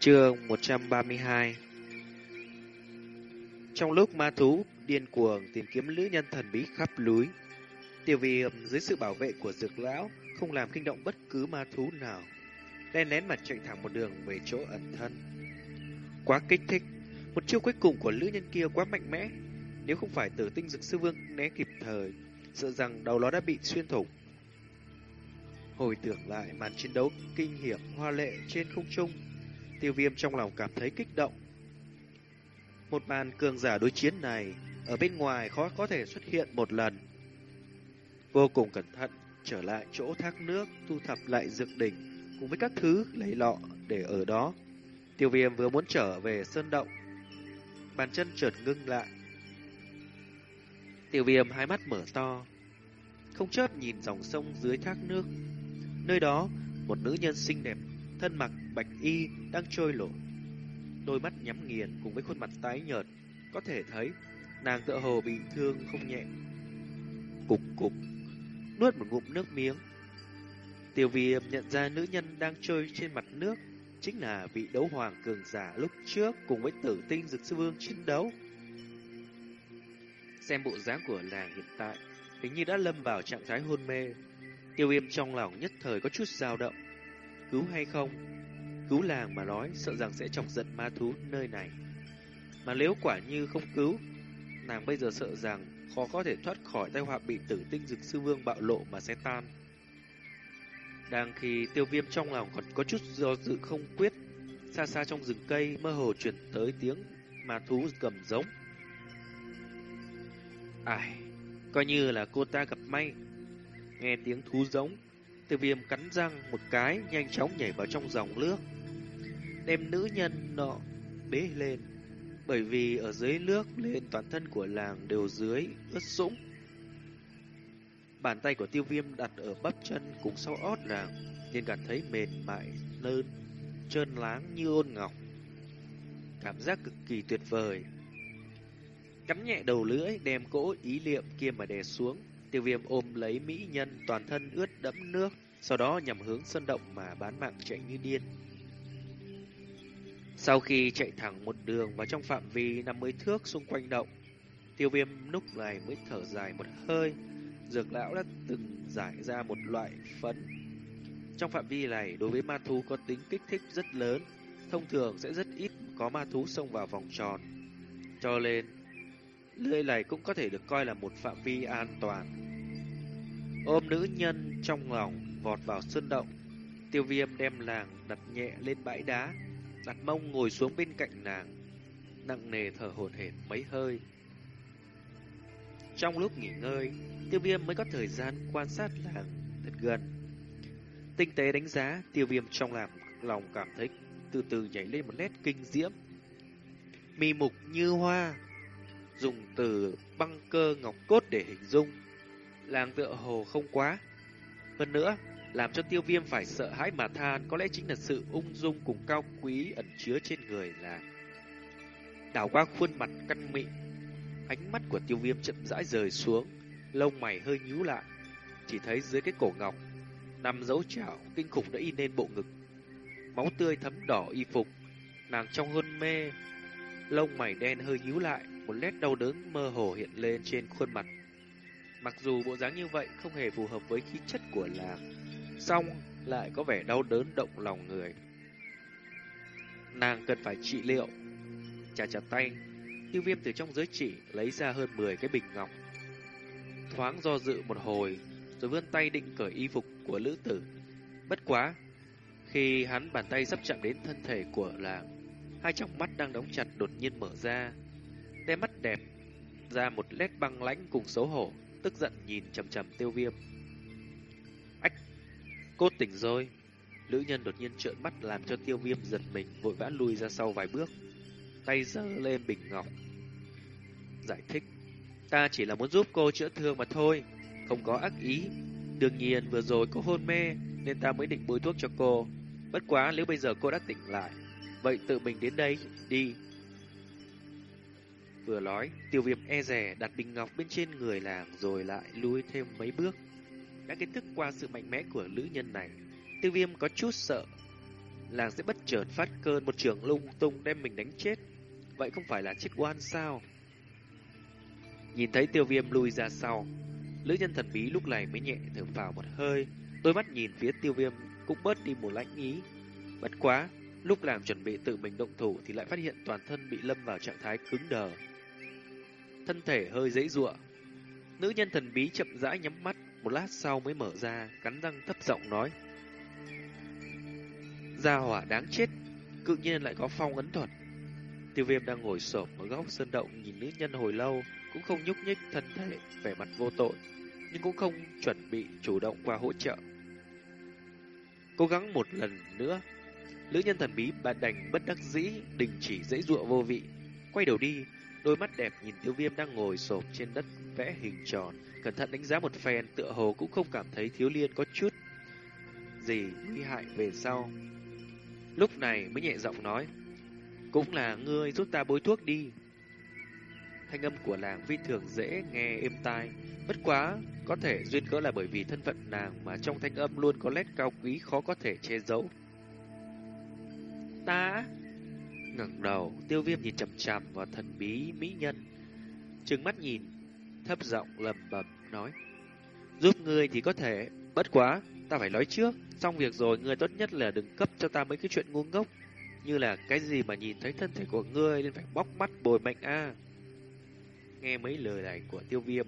Chương 132 Trong lúc ma thú điên cuồng tìm kiếm nữ nhân thần bí khắp núi, tiêu viêm dưới sự bảo vệ của dược lão không làm kinh động bất cứ ma thú nào, đen nén mặt chạy thẳng một đường về chỗ ẩn thân. Quá kích thích, một chiêu cuối cùng của nữ nhân kia quá mạnh mẽ, nếu không phải tử tinh dược sư vương né kịp thời, sợ rằng đầu nó đã bị xuyên thủng. Hồi tưởng lại màn chiến đấu kinh hiểm hoa lệ trên không trung, tiêu viêm trong lòng cảm thấy kích động. Một màn cường giả đối chiến này, ở bên ngoài khó có thể xuất hiện một lần. Vô cùng cẩn thận, trở lại chỗ thác nước, thu thập lại dược đỉnh, cùng với các thứ lấy lọ để ở đó. Tiêu viêm vừa muốn trở về sơn động, bàn chân chợt ngưng lại. Tiêu viêm hai mắt mở to, không chớp nhìn dòng sông dưới thác nước. Nơi đó, một nữ nhân xinh đẹp, thân mặc bạch y đang trôi lội. Đôi mắt nhắm nghiền cùng với khuôn mặt tái nhợt, có thể thấy nàng tựa hồ bị thương không nhẹ. Cục cục, nuốt một ngụm nước miếng. Tiêu viêm nhận ra nữ nhân đang trôi trên mặt nước, chính là vị đấu hoàng cường giả lúc trước cùng với tử tinh dực sư vương chiến đấu. Xem bộ dáng của nàng hiện tại, hình như đã lâm vào trạng thái hôn mê. Tiêu viêm trong lòng nhất thời có chút dao động. Cứu hay không? Cứu làng mà nói sợ rằng sẽ chọc giận ma thú nơi này. Mà nếu quả như không cứu, nàng bây giờ sợ rằng khó có thể thoát khỏi tai họa bị tử tinh dực sư vương bạo lộ mà sẽ tan. Đang khi tiêu viêm trong lòng còn có chút do dự không quyết, xa xa trong rừng cây mơ hồ truyền tới tiếng ma thú cầm giống. Ai, coi như là cô ta gặp may. Nghe tiếng thú giống, tiêu viêm cắn răng một cái nhanh chóng nhảy vào trong dòng nước. Đem nữ nhân nọ bế lên, bởi vì ở dưới nước lên toàn thân của làng đều dưới ướt sũng. Bàn tay của tiêu viêm đặt ở bắp chân cùng sau ót nàng, nên cảm thấy mềm mại, nơn, trơn láng như ôn ngọc. Cảm giác cực kỳ tuyệt vời. Cắn nhẹ đầu lưỡi đem cỗ ý niệm kia mà đè xuống, tiêu viêm ôm lấy mỹ nhân toàn thân ướt đẫm nước, sau đó nhằm hướng sân động mà bán mạng chạy như điên. Sau khi chạy thẳng một đường vào trong phạm vi 50 thước xung quanh động, tiêu viêm lúc này mới thở dài một hơi, dược lão đã từng giải ra một loại phấn. Trong phạm vi này, đối với ma thú có tính kích thích rất lớn, thông thường sẽ rất ít có ma thú xông vào vòng tròn. Cho nên, lưỡi này cũng có thể được coi là một phạm vi an toàn. Ôm nữ nhân trong lòng, vọt vào sơn động, tiêu viêm đem làng đặt nhẹ lên bãi đá, đặt mông ngồi xuống bên cạnh nàng, nặng nề thở hổn hển mấy hơi. Trong lúc nghỉ ngơi, tiêu viêm mới có thời gian quan sát làng thật gần. Tinh tế đánh giá, tiêu viêm trong làm lòng cảm thấy từ từ nhảy lên một nét kinh diễm. Mì mục như hoa, dùng từ băng cơ ngọc cốt để hình dung. Làng tựa hồ không quá. Hơn nữa, làm cho tiêu viêm phải sợ hãi mà than có lẽ chính là sự ung dung cùng cao quý ẩn chứa trên người là Đảo qua khuôn mặt căn mịn, ánh mắt của tiêu viêm chậm rãi rời xuống, lông mày hơi nhíu lại. Chỉ thấy dưới cái cổ ngọc, nằm dấu chảo kinh khủng đã in lên bộ ngực. Máu tươi thấm đỏ y phục, nàng trong hôn mê, lông mày đen hơi nhíu lại, một nét đau đớn mơ hồ hiện lên trên khuôn mặt. Mặc dù bộ dáng như vậy không hề phù hợp với khí chất của nàng xong lại có vẻ đau đớn động lòng người. Nàng cần phải trị liệu. Chà chặt tay, tiêu viêm từ trong giới chỉ lấy ra hơn 10 cái bình ngọc. Thoáng do dự một hồi, rồi vươn tay định cởi y phục của lữ tử. Bất quá, khi hắn bàn tay sắp chạm đến thân thể của làng, hai tròng mắt đang đóng chặt đột nhiên mở ra. Đe mắt đẹp, ra một nét băng lãnh cùng xấu hổ, tức giận nhìn chầm chầm tiêu viêm. Cô cốt tỉnh rồi. nữ nhân đột nhiên trợn mắt làm cho tiêu viêm giật mình vội vã lùi ra sau vài bước. Tay giơ lên bình ngọc. Giải thích, ta chỉ là muốn giúp cô chữa thương mà thôi, không có ác ý. Đương nhiên vừa rồi cô hôn mê nên ta mới định bôi thuốc cho cô. Bất quá nếu bây giờ cô đã tỉnh lại, vậy tự mình đến đây đi. Vừa nói, tiêu viêm e rè đặt bình ngọc bên trên người làng rồi lại lùi thêm mấy bước. Đã kiến thức qua sự mạnh mẽ của nữ nhân này, tiêu viêm có chút sợ. làng sẽ bất chợt phát cơn một trường lung tung đem mình đánh chết. Vậy không phải là chết oan sao? Nhìn thấy tiêu viêm lui ra sau, nữ nhân thần bí lúc này mới nhẹ thở vào một hơi, đôi mắt nhìn phía tiêu viêm cũng bớt đi một lãnh ý. Bất quá, lúc làm chuẩn bị tự mình động thủ thì lại phát hiện toàn thân bị lâm vào trạng thái cứng đờ. Thân thể hơi dãy giụa. Nữ nhân thần bí chậm rãi nhắm mắt, một lát sau mới mở ra, cắn răng thấp giọng nói. Gia hỏa đáng chết, cự nhiên lại có phong ấn thuật. Tiêu viêm đang ngồi xổm ở góc sơn động nhìn nữ nhân hồi lâu, cũng không nhúc nhích thân thể, vẻ mặt vô tội, nhưng cũng không chuẩn bị chủ động qua hỗ trợ. Cố gắng một lần nữa, nữ nhân thần bí bà đành bất đắc dĩ, đình chỉ dãy dụa vô vị, quay đầu đi, đôi mắt đẹp nhìn tiêu viêm đang ngồi xổm trên đất vẽ hình tròn, cẩn thận đánh giá một phen tựa hồ cũng không cảm thấy thiếu liên có chút gì nguy hại về sau. Lúc này mới nhẹ giọng nói, cũng là ngươi giúp ta bôi thuốc đi. Thanh âm của nàng phi thường dễ nghe êm tai, bất quá có thể duyên cớ là bởi vì thân phận nàng mà trong thanh âm luôn có nét cao quý khó có thể che giấu. Ta ngẩng đầu, tiêu viêm nhìn chằm chằm vào thần bí mỹ nhân, trừng mắt nhìn, thấp giọng lầm bầm nói: "Giúp ngươi thì có thể, bất quá, ta phải nói trước, xong việc rồi ngươi tốt nhất là đừng cấp cho ta mấy cái chuyện ngu ngốc, như là cái gì mà nhìn thấy thân thể của ngươi nên phải bóc mắt bồi mệnh a." Nghe mấy lời này của Tiêu Viêm,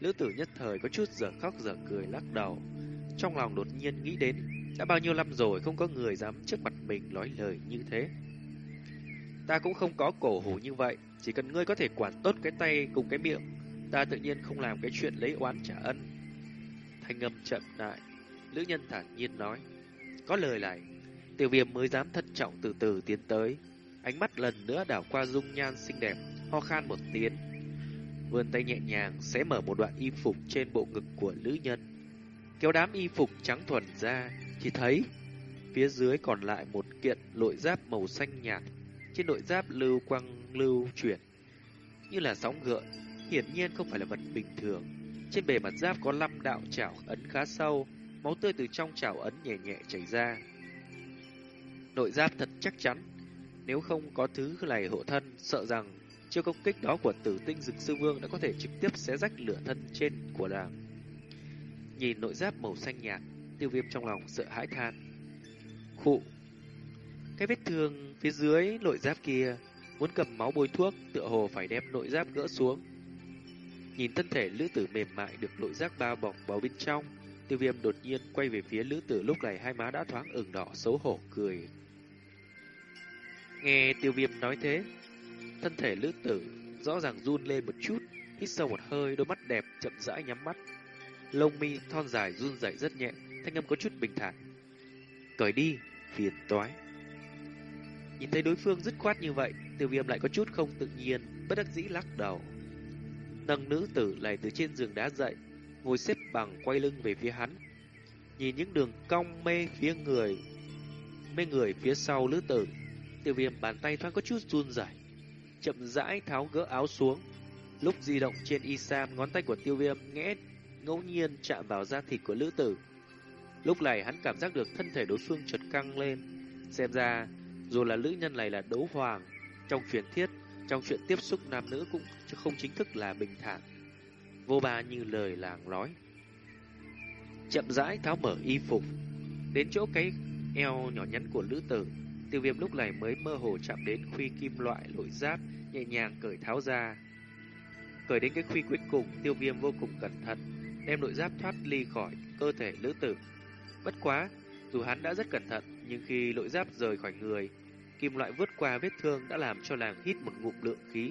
Lữ tử nhất thời có chút giờ khóc giờ cười lắc đầu. Trong lòng đột nhiên nghĩ đến, đã bao nhiêu năm rồi không có người dám trước mặt mình nói lời như thế. Ta cũng không có cổ hủ như vậy, chỉ cần ngươi có thể quản tốt cái tay cùng cái miệng, ta tự nhiên không làm cái chuyện lấy oán trả ân. Thanh âm chậm lại, Lữ nhân thản nhiên nói. Có lời này, tiểu viêm mới dám thận trọng từ từ tiến tới. Ánh mắt lần nữa đảo qua dung nhan xinh đẹp, ho khan một tiếng, vươn tay nhẹ nhàng xé mở một đoạn y phục trên bộ ngực của nữ nhân. Kéo đám y phục trắng thuần ra, chỉ thấy phía dưới còn lại một kiện lội giáp màu xanh nhạt. Trên nội giáp lưu quang lưu chuyển, như là sóng gợn, hiển nhiên không phải là vật bình thường. Trên bề mặt giáp có năm đạo chảo ấn khá sâu, máu tươi từ trong chảo ấn nhẹ nhẹ chảy ra. Nội giáp thật chắc chắn, nếu không có thứ này hộ thân, sợ rằng Chiêu công kích đó của tử tinh dực sư vương đã có thể trực tiếp xé rách lửa thân trên của nàng. Nhìn nội giáp màu xanh nhạt, tiêu viêm trong lòng sợ hãi than. Khụ! Cái vết thương phía dưới nội giáp kia muốn cầm máu bôi thuốc tựa hồ phải đem nội giáp gỡ xuống. Nhìn thân thể lữ tử mềm mại được nội giáp bao bọc vào bên trong, tiêu viêm đột nhiên quay về phía lữ tử lúc này hai má đã thoáng ửng đỏ xấu hổ cười. Nghe tiêu viêm nói thế, Thân thể lữ tử rõ ràng run lên một chút, hít sâu một hơi, đôi mắt đẹp chậm rãi nhắm mắt. Lông mi thon dài run rẩy rất nhẹ, thanh âm có chút bình thản. Cởi đi, phiền toái. Nhìn thấy đối phương dứt khoát như vậy, tiêu viêm lại có chút không tự nhiên, bất đắc dĩ lắc đầu. Nâng nữ tử lại từ trên giường đá dậy, ngồi xếp bằng quay lưng về phía hắn. Nhìn những đường cong mê phía người, mê người phía sau nữ tử, tiêu viêm bàn tay thoáng có chút run rẩy chậm rãi tháo gỡ áo xuống. Lúc di động trên y sam, ngón tay của tiêu viêm nghẽ ngẫu nhiên chạm vào da thịt của nữ tử. Lúc này hắn cảm giác được thân thể đối phương chợt căng lên. Xem ra, dù là nữ nhân này là đấu hoàng, trong truyền thiết, trong chuyện tiếp xúc nam nữ cũng không chính thức là bình thản. Vô ba như lời làng nói. Chậm rãi tháo mở y phục, đến chỗ cái eo nhỏ nhắn của nữ tử, Tiêu viêm lúc này mới mơ hồ chạm đến khuy kim loại lội giáp, nhẹ nhàng cởi tháo ra. Cởi đến cái khuy cuối cùng, tiêu viêm vô cùng cẩn thận, đem nội giáp thoát ly khỏi cơ thể nữ tử. Bất quá, dù hắn đã rất cẩn thận, nhưng khi lội giáp rời khỏi người, kim loại vớt qua vết thương đã làm cho nàng hít một ngụm lượng khí.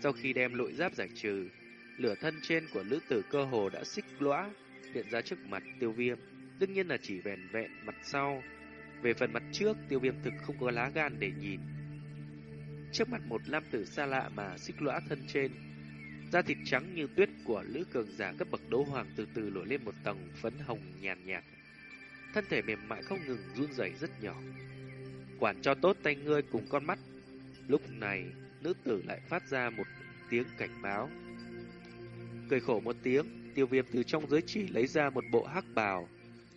Sau khi đem lội giáp giải trừ, lửa thân trên của nữ tử cơ hồ đã xích lõa hiện ra trước mặt tiêu viêm. Đương nhiên là chỉ vẹn vẹn mặt sau về phần mặt trước, tiêu viêm thực không có lá gan để nhìn. Trước mặt một nam tử xa lạ mà xích lõa thân trên, da thịt trắng như tuyết của lữ cường giả cấp bậc đấu hoàng từ từ nổi lên một tầng phấn hồng nhàn nhạt, nhạt. Thân thể mềm mại không ngừng run rẩy rất nhỏ. Quản cho tốt tay ngươi cùng con mắt. Lúc này, nữ tử lại phát ra một tiếng cảnh báo. Cười khổ một tiếng, tiêu viêm từ trong giới chỉ lấy ra một bộ hắc bào,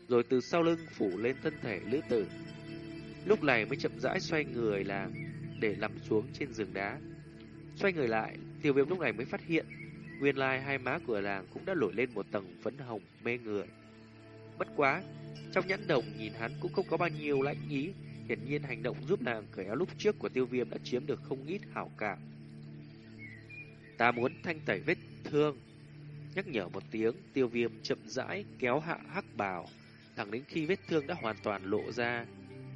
rồi từ sau lưng phủ lên thân thể nữ tử. Lúc này mới chậm rãi xoay người làm để nằm xuống trên giường đá. Xoay người lại, tiêu viêm lúc này mới phát hiện nguyên lai hai má của làng cũng đã nổi lên một tầng phấn hồng mê người. Bất quá, trong nhãn đồng nhìn hắn cũng không có bao nhiêu lãnh ý, hiển nhiên hành động giúp nàng cởi áo lúc trước của tiêu viêm đã chiếm được không ít hảo cảm. Ta muốn thanh tẩy vết thương. Nhắc nhở một tiếng, tiêu viêm chậm rãi kéo hạ hắc bào, thẳng đến khi vết thương đã hoàn toàn lộ ra.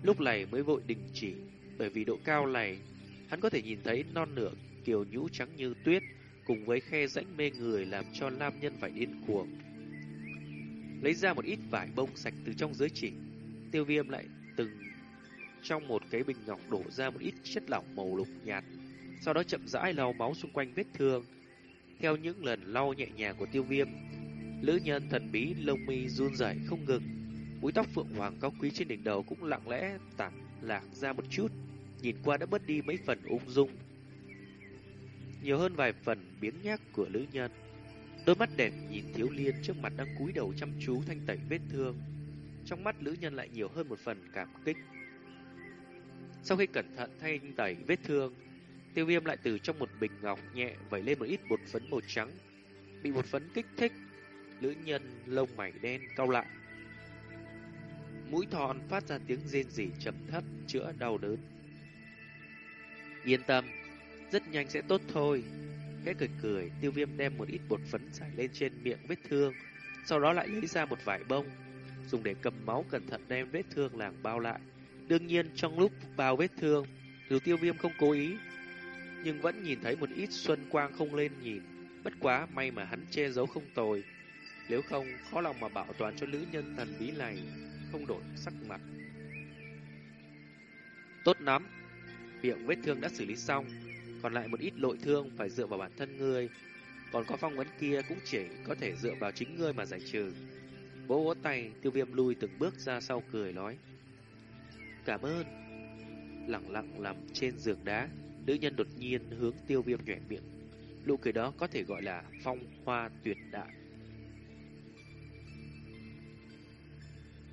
Lúc này mới vội đình chỉ, bởi vì độ cao này, hắn có thể nhìn thấy non nửa kiều nhũ trắng như tuyết, cùng với khe rãnh mê người làm cho nam nhân phải điên cuồng. Lấy ra một ít vải bông sạch từ trong giới chỉ, tiêu viêm lại từng trong một cái bình ngọc đổ ra một ít chất lỏng màu lục nhạt, sau đó chậm rãi lau máu xung quanh vết thương. Theo những lần lau nhẹ nhàng của tiêu viêm, lữ nhân thần bí lông mi run rẩy không ngừng, búi tóc phượng hoàng cao quý trên đỉnh đầu cũng lặng lẽ tản lạc ra một chút, nhìn qua đã mất đi mấy phần ung dung. Nhiều hơn vài phần biến nhác của lữ nhân. Đôi mắt đẹp nhìn thiếu liên trước mặt đang cúi đầu chăm chú thanh tẩy vết thương. Trong mắt lữ nhân lại nhiều hơn một phần cảm kích. Sau khi cẩn thận thanh tẩy vết thương, tiêu viêm lại từ trong một bình ngọc nhẹ vẩy lên một ít bột phấn màu trắng. Bị bột phấn kích thích, lữ nhân lông mày đen cau lại. Mũi thon phát ra tiếng rên rỉ trầm thấp chữa đau đớn. Yên tâm, rất nhanh sẽ tốt thôi. Khẽ cười cười, tiêu viêm đem một ít bột phấn rải lên trên miệng vết thương, sau đó lại lấy ra một vải bông, dùng để cầm máu cẩn thận đem vết thương làng bao lại. Đương nhiên trong lúc bao vết thương, dù tiêu viêm không cố ý, nhưng vẫn nhìn thấy một ít xuân quang không lên nhìn. Bất quá may mà hắn che giấu không tồi, nếu không khó lòng mà bảo toàn cho nữ nhân thần bí này không đổi sắc mặt. Tốt lắm, miệng vết thương đã xử lý xong, còn lại một ít nội thương phải dựa vào bản thân ngươi. Còn có phong vấn kia cũng chỉ có thể dựa vào chính ngươi mà giải trừ. Vỗ vỗ tay, tiêu viêm lui từng bước ra sau cười nói. Cảm ơn. Lặng lặng nằm trên giường đá, nữ nhân đột nhiên hướng tiêu viêm nhẹ miệng. Nụ cười đó có thể gọi là phong hoa tuyệt đại.